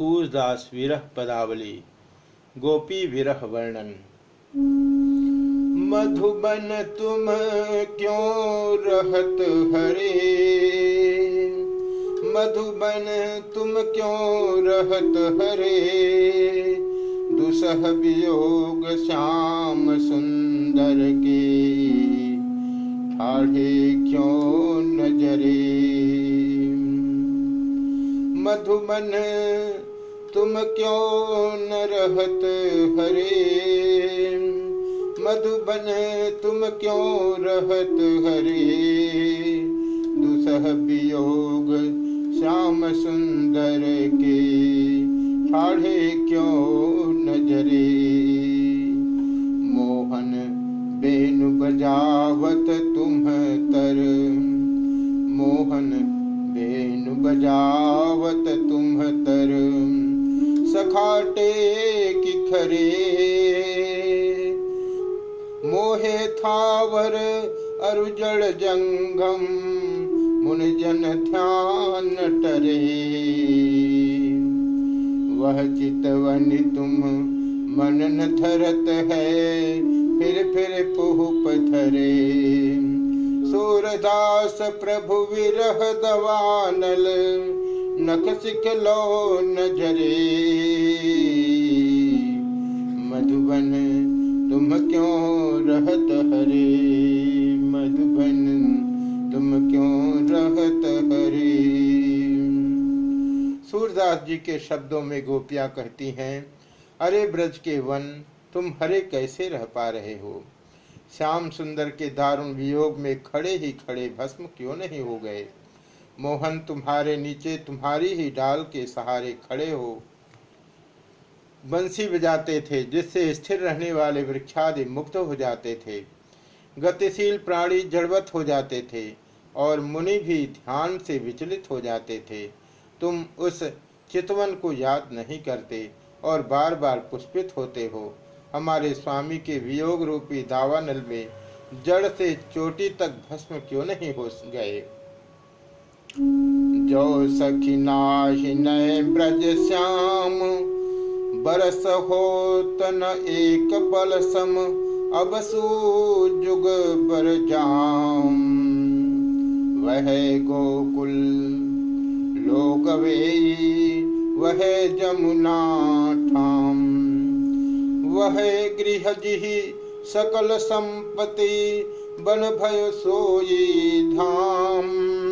सूरदास विरह पदावली गोपी विरह वर्णन। मधुबन तुम क्यों रहत हरे? मधुबन तुम क्यों रहत हरे? दुसह वियोग श्याम सुंदर के, ठाढ़े क्यों नजरे? मधुबन तुम क्यों न रहत हरे? मधुबन तुम क्यों रहत हरे? दुसह वियोग श्याम सुंदर के, ठाढ़े क्यों नजरे मोहन बेनु बजावत तुम तर, मोहन बेनु बजावत तुम सखाटे की खरे मोहे थावर अरुजड़ जंगम, मुन जन ध्यान टरे। वह चितवन तुम मनन धरत है, फिर फिर पुहुप धरे सूरदास प्रभु विरह दवानल नख सिख लो नजरे। मधुबन, तुम क्यों रहत हरे? मधुबन, तुम क्यों रहत हरे? सूरदास जी के शब्दों में गोपियाँ कहती हैं, अरे ब्रज के वन, तुम हरे कैसे रह पा रहे हो? श्याम सुंदर के दारुण वियोग में खड़े ही खड़े भस्म क्यों नहीं हो गए? मोहन तुम्हारे नीचे तुम्हारी ही डाल के सहारे खड़े हो। बंसी बजाते थे, जिससे स्थिर रहने वाले वृक्षादि मुक्त हो जाते थे। गतिशील प्राणी जड़वत हो जाते थे और मुनि भी ध्यान से विचलित हो जाते थे। तुम उस चितवन को याद नहीं करते और बार बार पुष्पित होते हो। हमारे स्वामी के वियोग रूपी दावानल में जड़ से चोटी तक भस्म क्यों नहीं हो गए? जो सखी नाहि ब्रज श्याम, बरस हो तन एक बल सम, अब जुग बर जाम। वह गोकुल लोग वे वह जमुना ठाम वह गृह जिहि सकल संपत्ति, बन भय सोई धाम।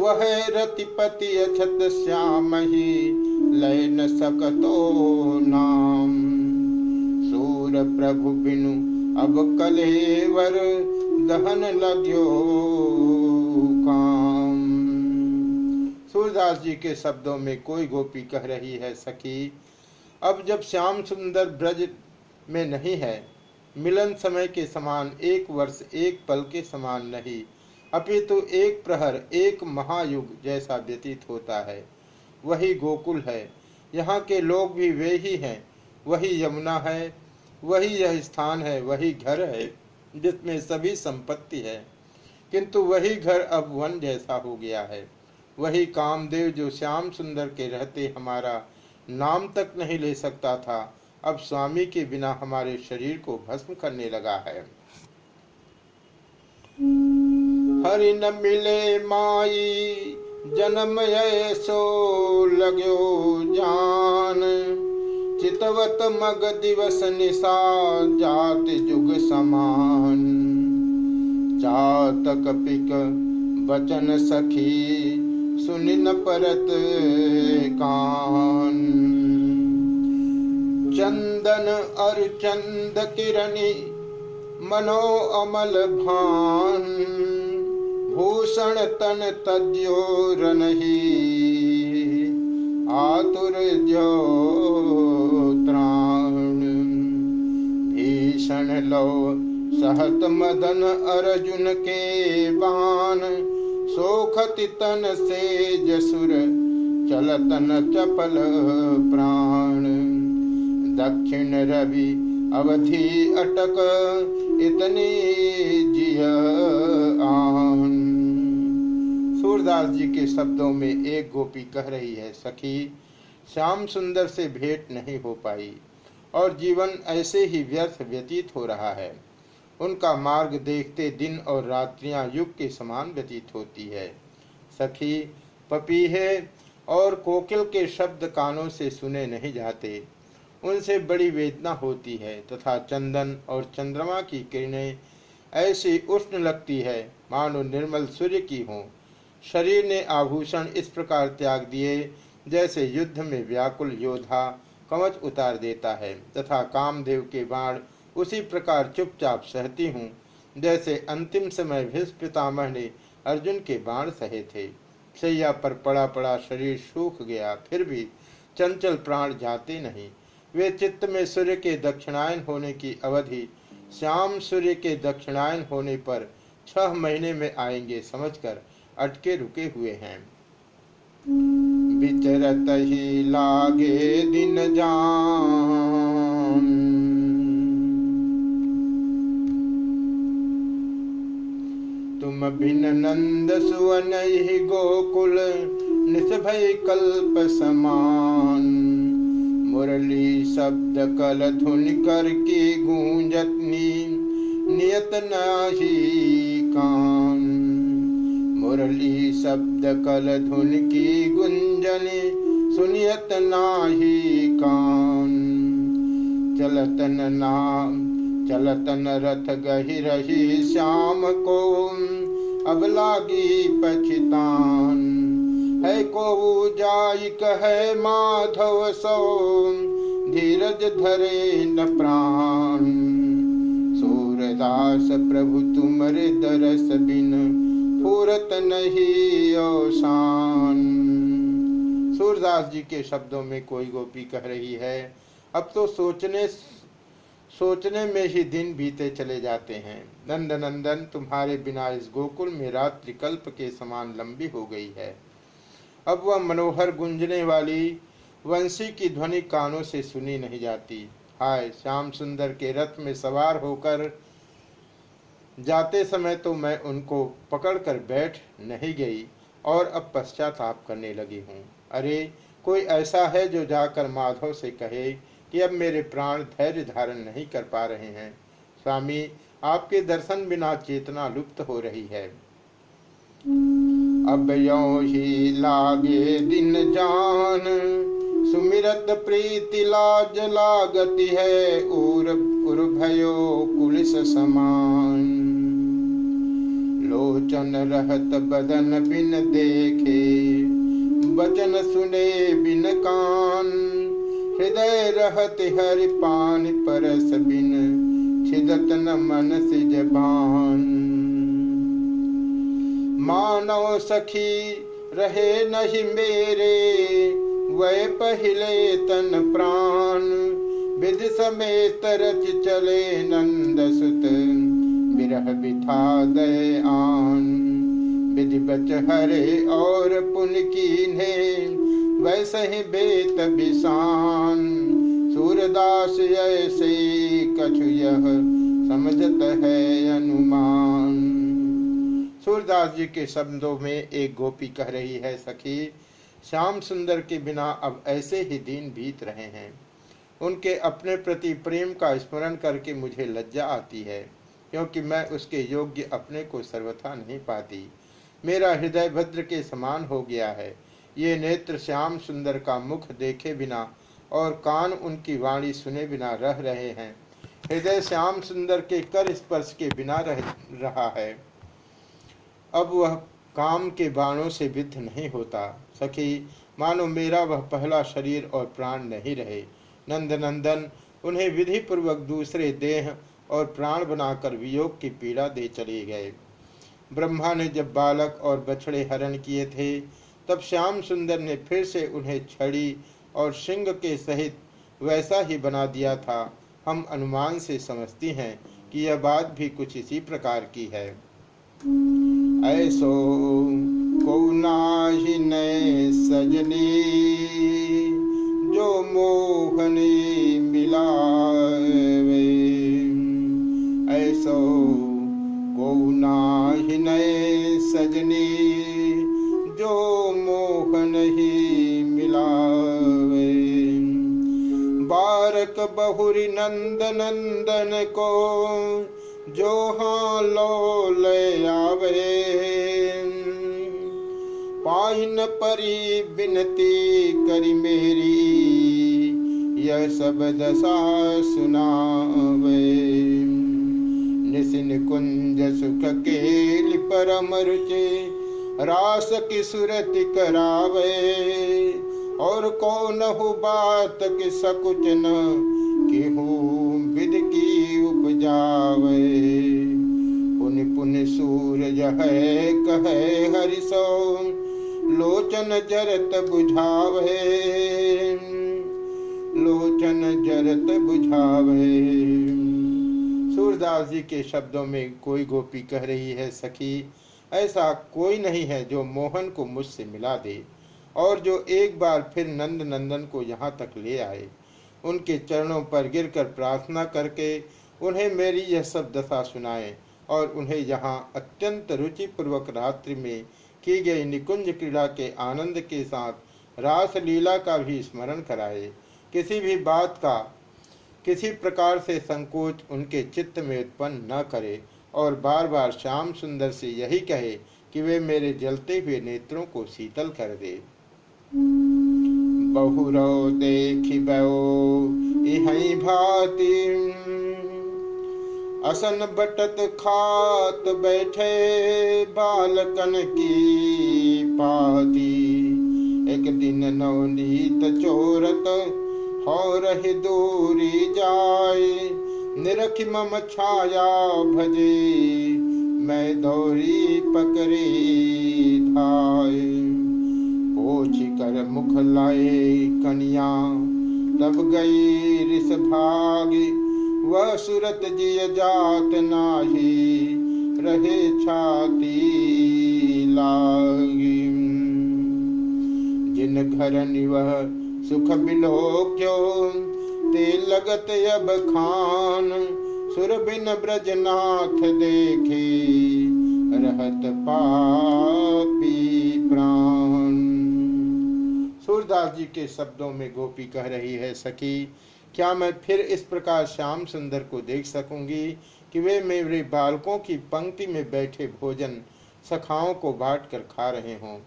वह रतिपति अछत श्याम ही लय न सकतो नाम। सूर प्रभु बिनु, अब कलेवर दहन लग्यो काम। सूरदास जी के शब्दों में कोई गोपी कह रही है, सखी, अब जब श्याम सुंदर ब्रज में नहीं है, मिलन समय के समान एक वर्ष एक पल के समान नहीं अपितु तो एक प्रहर, एक महायुग जैसा व्यतीत होता है। वही गोकुल है। यहाँ के लोग भी वे ही हैं। वही यमुना है। वही यह स्थान है। वही घर है, जिसमें सभी संपत्ति है। किंतु वही घर अब वन जैसा हो गया है। वही कामदेव जो श्याम सुंदर के रहते हमारा नाम तक नहीं ले सकता था, अब स्वामी के बिना हमारे शरीर को भस्म करने लगा है। हरि न मिले माई, जन्म ऐसो लगो जान। चितवत मग दिवस निशा जात जुग समान। चातक पिक बचन सखी सुन न परत कान। चंदन अर चंद किरणी, मनो अमल भान। भूषण तन तद्योर नहीं आतुर जो त्राण भीषण लो सहत मदन अर्जुन के बान सोखति तन से जसुर चलतन चपल प्राण। दक्षिण रवि अवधि अटक, इतनी जिया सूरदास जी के शब्दों में एक गोपी कह रही है, सखी, श्याम सुंदर से भेंट नहीं हो पाई और जीवन ऐसे ही व्यर्थ व्यतीत हो रहा है। उनका मार्ग देखते दिन और रात्रियाँ युग के समान व्यतीत होती है। सखी, पपीहे और कोकिल के शब्द कानों से सुने नहीं जाते। उनसे बड़ी वेदना होती है तथा चंदन और चंद्रमा की किरणें ऐसी उष्ण लगती है। मानो निर्मल सूर्य की हो। शरीर ने आभूषण इस प्रकार त्याग दिए, जैसे युद्ध में व्याकुल योद्धा कवच उतार देता है, तथा कामदेव के बाण उसी प्रकार चुपचाप सहती हूँ, जैसे अंतिम समय भीष्म पितामह ने अर्जुन के बाण सहे थे। सैया पर पड़ा पड़ा शरीर सूख गया, फिर भी चंचल प्राण जाते नहीं। वे चित्त में सूर्य के दक्षिणायन होने की अवधि, श्याम सूर्य के दक्षिणायन होने पर छह महीने में आएँगे समझकर अटके रुके हुए हैं। विचरत ही लागे दिन जान। तुम बिन नंद सुवन गोकुल, निसभय कल्प समान। मुरली शब्द कल धुन कर के गूंजतनी, नियत नाही कान। मुरली शब्द कल धुन की गुंजन, सुनियत नाही कान। चलतन नाम, चलतन रथ गही रही श्याम को। अब लागी पछितान, है को जाय कहे माधव सो। धीरज धरे न प्राण। सूरदास प्रभु तुमरे दरस बिन फूरत नहीं औसान। सूरदास जी के शब्दों में कोई गोपी कह रही है, अब तो सोचने सोचने में ही दिन बीते चले जाते हैं। नंद नंदन तुम्हारे बिना इस गोकुल में रात्रि कल्प के समान लंबी हो गई है। अब वह मनोहर गुंजने वाली वंशी की ध्वनि कानों से सुनी नहीं जाती। हाय, श्याम सुंदर के रथ में सवार होकर जाते समय तो मैं उनको पकड़कर बैठ नहीं गई और अब पश्चाताप करने लगी हूँ। अरे, कोई ऐसा है जो जाकर माधव से कहे कि अब मेरे प्राण धैर्य धारण नहीं कर पा रहे हैं? स्वामी, आपके दर्शन बिना चेतना लुप्त हो रही है। अब यो ही लागे दिन जान, सुमिरत प्रीति लाज लागति है उर उर्भयो कुलिस समान। लोचन रहत बदन बिन देखे। वचन सुने बिन कान। हृदय रहत हरि पान परस बिन। छिदत न मन से जबान मानव सखी, रहे नहीं मेरे। वह पहले तन प्राण। विधि समेत रच चले नंद सुत। बिरह बिथा दे आन। विधि बच हरे और पुन कीन्हे, वैसे ही बेत बिसान। सूरदास ऐसे कछु यह समझत है अनुमान। सूरदास जी के शब्दों में एक गोपी कह रही है, सखी, श्याम सुंदर के बिना अब ऐसे ही दिन बीत रहे हैं। उनके अपने प्रति प्रेम का स्मरण करके मुझे लज्जा आती है। क्योंकि मैं उसके योग्य अपने को सर्वथा नहीं पाती। मेरा हृदय भद्र के समान हो गया है। ये नेत्र श्याम सुंदर का मुख देखे बिना और कान उनकी वाणी सुने बिना रह रहे हैं। हृदय श्याम सुंदर के कर स्पर्श के बिना रह, रहा है। अब वह काम के बाणों से विद्ध नहीं होता। सखी, मानो मेरा वह पहला शरीर और प्राण नहीं रहे। नंद नंदन उन्हें विधि पूर्वक दूसरे देह और प्राण बनाकर वियोग की पीड़ा दे चले गए। ब्रह्मा ने जब बालक और बछड़े हरण किए थे, तब श्याम सुंदर ने फिर से उन्हें छड़ी और सिंह के सहित वैसा ही बना दिया था। हम अनुमान से समझती हैं कि यह बात भी कुछ इसी प्रकार की है। ऐसो को सजनी, जो मोहनी मिलावे सो को नाहि नए सजनी, जो मोह नहीं मिलावे। बारक बहुरी नंद नंदन को, जो हाँ लो ले आवे। पाइन परी बिनती करी मेरी, यह सब दशा सुनावे। निसिन कुंज सुख के परम रुचि रास की सुरत करावे। और कौन हो बात कि सकुच न कि विद की उपजावे। पुन पुन सूरज है, कहे हरिसो लोचन जरत बुझावे। लोचन जरत बुझावे। सूरदास जी के शब्दों में कोई गोपी कह रही है, सखी, ऐसा कोई नहीं है जो मोहन को मुझसे मिला दे और जो एक बार फिर नंद नंदन को यहाँ तक ले आए। उनके चरणों पर गिरकर प्रार्थना करके उन्हें मेरी यह सब दशा सुनाए और उन्हें यहाँ अत्यंत रुचिपूर्वक रात्रि में की गई निकुंज क्रीड़ा के आनंद के साथ रास लीला का भी स्मरण कराए। किसी भी बात का किसी प्रकार से संकोच उनके चित्त में उत्पन्न न करे और बार बार श्याम सुंदर से यही कहे कि वे मेरे जलते हुए नेत्रों को शीतल कर दे। भाती। असन बटत खात बैठे बालकन की पाती। एक दिन नवनीत चोरत रही दूरी जाए, निरख मम छाया भजे, मैं दौरी पकड़े धाय पोछ कर मुख लाए कनिया, तब गई रिस भागी, वह सुरत जिय जात नाही, रहे छाती लागी। जिन घर निवह सुख बिलो क्यों ते लगत अब खान सुर बिन ब्रजनाथ देखे। रहत पापी प्राण। सूरदास जी के शब्दों में गोपी कह रही है, सखी, क्या मैं फिर इस प्रकार श्याम सुंदर को देख सकूँगी कि वे मेरे बालकों की पंक्ति में बैठे भोजन सखाओं को बांट कर खा रहे हों?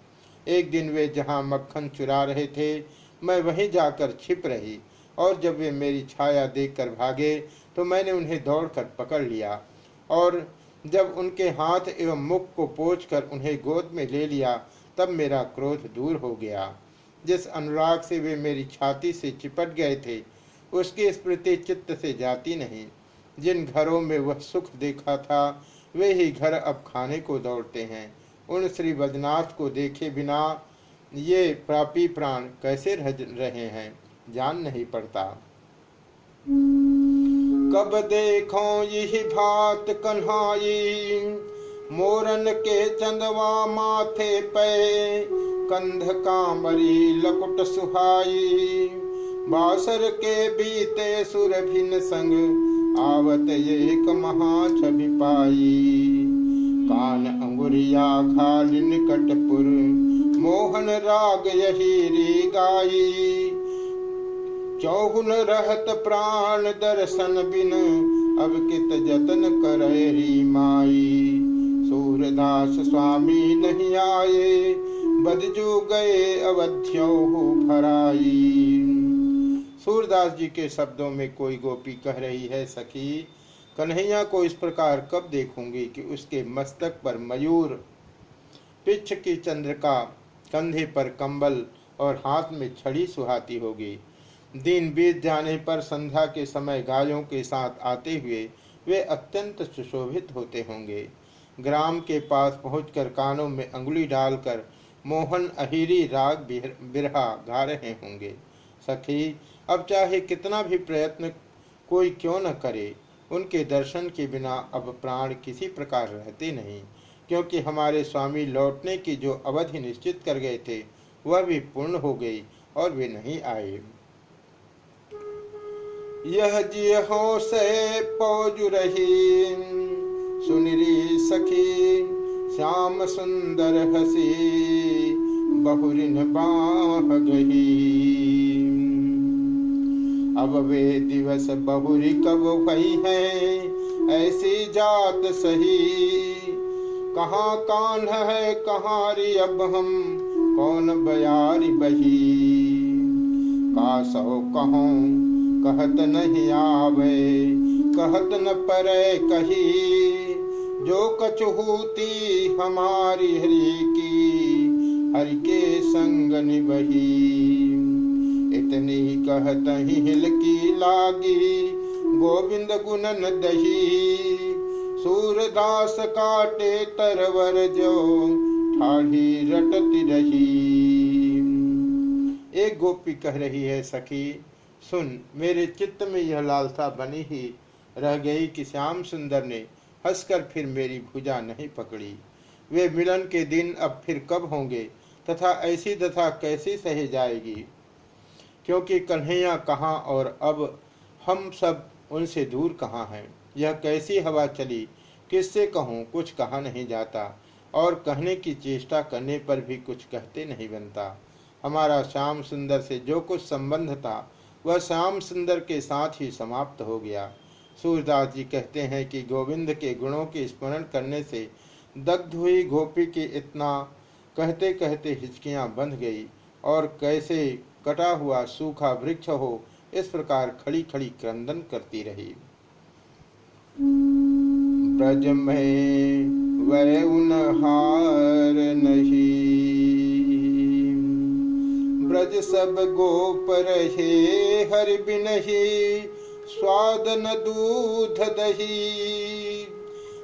एक दिन वे जहाँ मक्खन चुरा रहे थे मैं वहीं जाकर छिप रही और जब वे मेरी छाया देखकर भागे तो मैंने उन्हें दौड़कर पकड़ लिया और जब उनके हाथ एवं मुख को पोछ कर उन्हें गोद में ले लिया, तब मेरा क्रोध दूर हो गया। जिस अनुराग से वे मेरी छाती से चिपट गए थे, उसकी स्मृति चित्त से जाती नहीं। जिन घरों में वह सुख देखा था, वे ही घर अब खाने को दौड़ते हैं। उन श्री बदनाथ को देखे बिना ये प्रापी प्राण कैसे रह रहे हैं? जान नहीं पड़ता। कब देखो यही भात कन्हाई? मोरन के चंदवा माथे पे कंध कामरी लकुट सुहाई। बासर के बीते सुर सुरभिन संग आवत एक छवि पाई। कान अंगुरिया खाल निकटपुर मोहन राग यही री गाई चौगुन रहत प्राण दर्शन बिन, अब कित जतन करे माई। सूरदास स्वामी नहीं आए बदजू गए अवध्यो हो भराई। सूरदास जी के शब्दों में कोई गोपी कह रही है, सखी, कन्हैया को इस प्रकार कब देखूँगी कि उसके मस्तक पर मयूर पिछ की चंद्रिका कंधे पर कंबल और हाथ में छड़ी सुहाती होगी। दिन बीत जाने पर संध्या के समय गायों के साथ आते हुए वे अत्यंत सुशोभित होते होंगे। ग्राम के पास पहुंचकर कानों में अंगुली डालकर मोहन अहिरी राग बिरहा गा रहे होंगे। सखी, अब चाहे कितना भी प्रयत्न कोई क्यों न करे, उनके दर्शन के बिना अब प्राण किसी प्रकार रहते नहीं। क्योंकि हमारे स्वामी लौटने की जो अवधि निश्चित कर गए थे, वह भी पूर्ण हो गई और वे नहीं आए। यह जियो से पौज रही। सुनरी सखी, श्याम सुंदर हसी, बहुरिन बाह गही। अब वे दिवस बहुरी कब भई है, ऐसी जात सही। कहाँ कान है, कहाँ अब हम? कौन बयारी बही? का सो कहो, कहत नहीं आवे। कहत न परे कही। जो कछ कचहूती हमारी हरि की, हरि के संग निबही। इतनी कहत ही हिल की लागी, गोविंद गुणन दही। सूरदास काटे तरवर जो ठाढ़ी रटती रही। एक गोपी कह रही है, सखी, सुन, मेरे चित्त में यह लालसा बनी ही रह गई कि श्याम सुंदर ने हंसकर फिर मेरी भुजा नहीं पकड़ी। वे मिलन के दिन अब फिर कब होंगे तथा ऐसी दशा कैसी सही जाएगी? क्योंकि कन्हैया कहाँ और अब हम सब उनसे दूर कहाँ हैं? यह कैसी हवा चली? किससे कहूँ, कुछ कहा नहीं जाता। और कहने की चेष्टा करने पर भी कुछ कहते नहीं बनता। हमारा श्याम सुंदर से जो कुछ संबंध था, वह श्याम सुंदर के साथ ही समाप्त हो गया। सूरदास जी कहते हैं कि गोविंद के गुणों के स्मरण करने से दग्ध हुई गोपी की इतना कहते कहते हिचकियाँ बंध गई। और कैसे कटा हुआ सूखा वृक्ष हो, इस प्रकार खड़ी खड़ी क्रंदन करती रही। ब्रज में वह उनहार नहीं। ब्रज सब गोप रहे हर बिनही, स्वाद न दूध दही।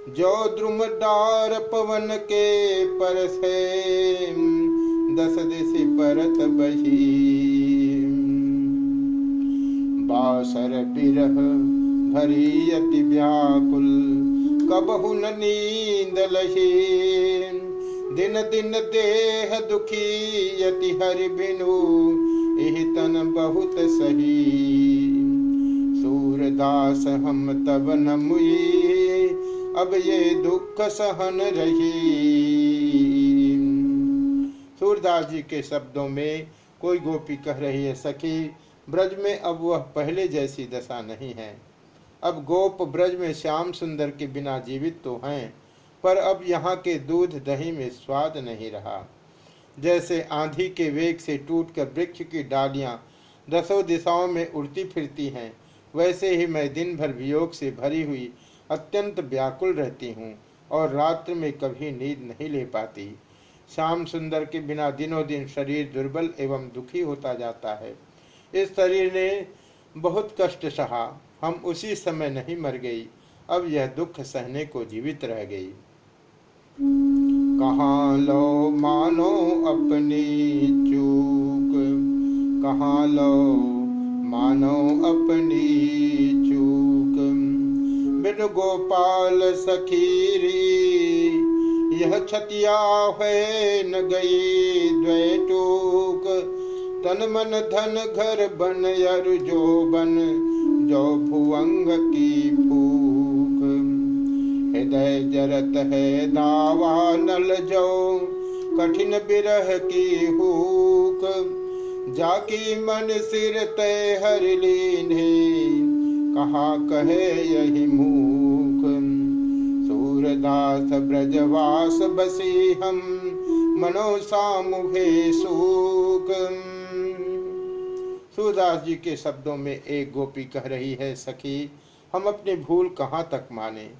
जो द्रुम डार पवन के पर से दस दिश परत बही। बासर बिरह भरी अति व्याकुल। कबहु न नींद लही दिन दिन देह दुखी यति हरि बिनु एहि तन बहुत सही सूरदास हम तब न मुई। अब ये दुख सहन रही सूरदास जी के शब्दों में कोई गोपी कह रही है, सखी, ब्रज में अब वह पहले जैसी दशा नहीं है। अब गोप ब्रज में श्याम सुंदर के बिना जीवित तो हैं, पर अब यहाँ के दूध दही में स्वाद नहीं रहा। जैसे आंधी के वेग से टूटकर वृक्ष की डालियाँ दसों दिशाओं में उड़ती फिरती हैं, वैसे ही मैं दिन भर वियोग से भरी हुई अत्यंत व्याकुल रहती हूँ और रात्र में कभी नींद नहीं ले पाती। श्याम सुंदर के बिना दिनों दिन शरीर दुर्बल एवं दुखी होता जाता है। इस शरीर ने बहुत कष्ट सहा। हम उसी समय नहीं मर गई। अब यह दुख सहने को जीवित रह गई। कहाँ लो मानो अपनी चूक? कहाँ लो मानो अपनी चूक? बिन गोपाल सखीरी, यह छतिया है न गई द्वैटूक तन मन धन घर बन यर जो बन। जो भुवंग की फूक हृदय जरत है दावा नल जो, कठिन बिरह की हुक। जाकी मन सिर तय हर लीने कहा कहे यही मूक। सूरदास ब्रजवास बसी हम, मनो सामुहे सूक। सूरदास जी के शब्दों में एक गोपी कह रही है, सखी, हम अपनी भूल कहाँ तक माने?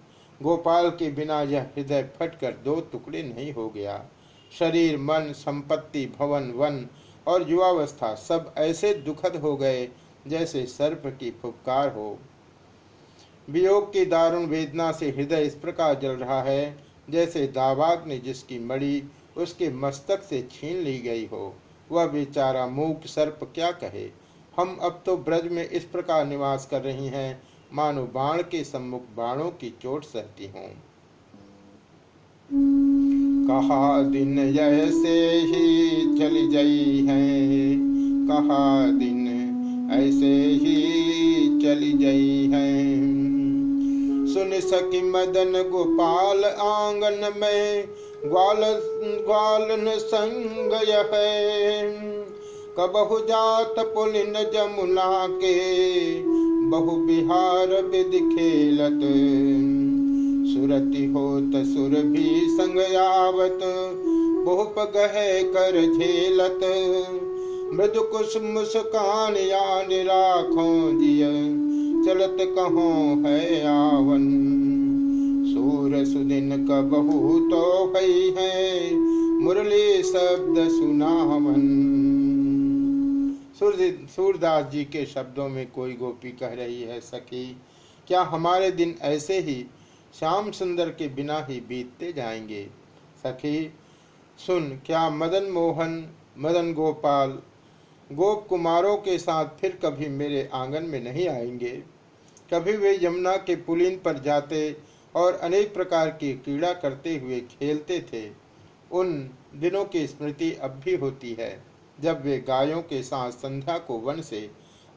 गोपाल के बिना यह हृदय फटकर दो टुकड़े नहीं हो गया। शरीर, मन, संपत्ति, भवन, वन और युवावस्था सब ऐसे दुखद हो गए जैसे सर्प की फुपकार हो। वियोग की दारुण वेदना से हृदय इस प्रकार जल रहा है जैसे दावाग ने जिसकी मड़ी उसके मस्तक से छीन ली गई हो। वह बेचारा मूक सर्प क्या कहे? हम अब तो ब्रज में इस प्रकार निवास कर रही हैं। मानो बाण के सम्मुख बाणों की चोट सहती हूँ। कहा दिन जैसे ही चली गई है। कहा दिन ऐसे ही चली गई है। सुन सकी मदन गोपाल आँगन में ग्वाल ग्वालन संग है। कबहु जात पुलिन जमुना के बहु बिहार विद खेलत। सुरति होत, सुर भी संग आवत बहुप गह कर झेलत। मृदु कुश मुस्कान या निराखों जिय, चलत कहो है आवन। सूर सुदिन कबहू तो भई है, मुरली शब्द सुनावन। सूरदास जी के शब्दों में कोई गोपी कह रही है, सखी, क्या हमारे दिन ऐसे ही श्याम सुंदर के बिना ही बीतते जाएँगे? सखी, सुन, क्या मदन मोहन, मदन गोपाल, गोप कुमारों के साथ फिर कभी मेरे आँगन में नहीं आएँगे? कभी वे यमुना के पुलिन पर जाते और अनेक प्रकार की क्रीड़ा करते हुए खेलते थे। उन दिनों की स्मृति अब भी होती है। जब वे गायों के साथ संध्या को वन से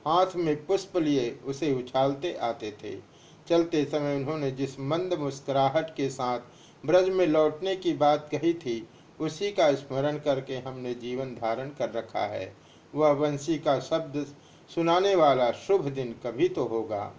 हाथ में पुष्प लिए उसे उछालते आते थे। चलते समय उन्होंने जिस मंद मुस्कुराहट के साथ ब्रज में लौटने की बात कही थी, उसी का स्मरण करके हमने जीवन धारण कर रखा है। वह वंशी का शब्द सुनाने वाला शुभ दिन कभी तो होगा।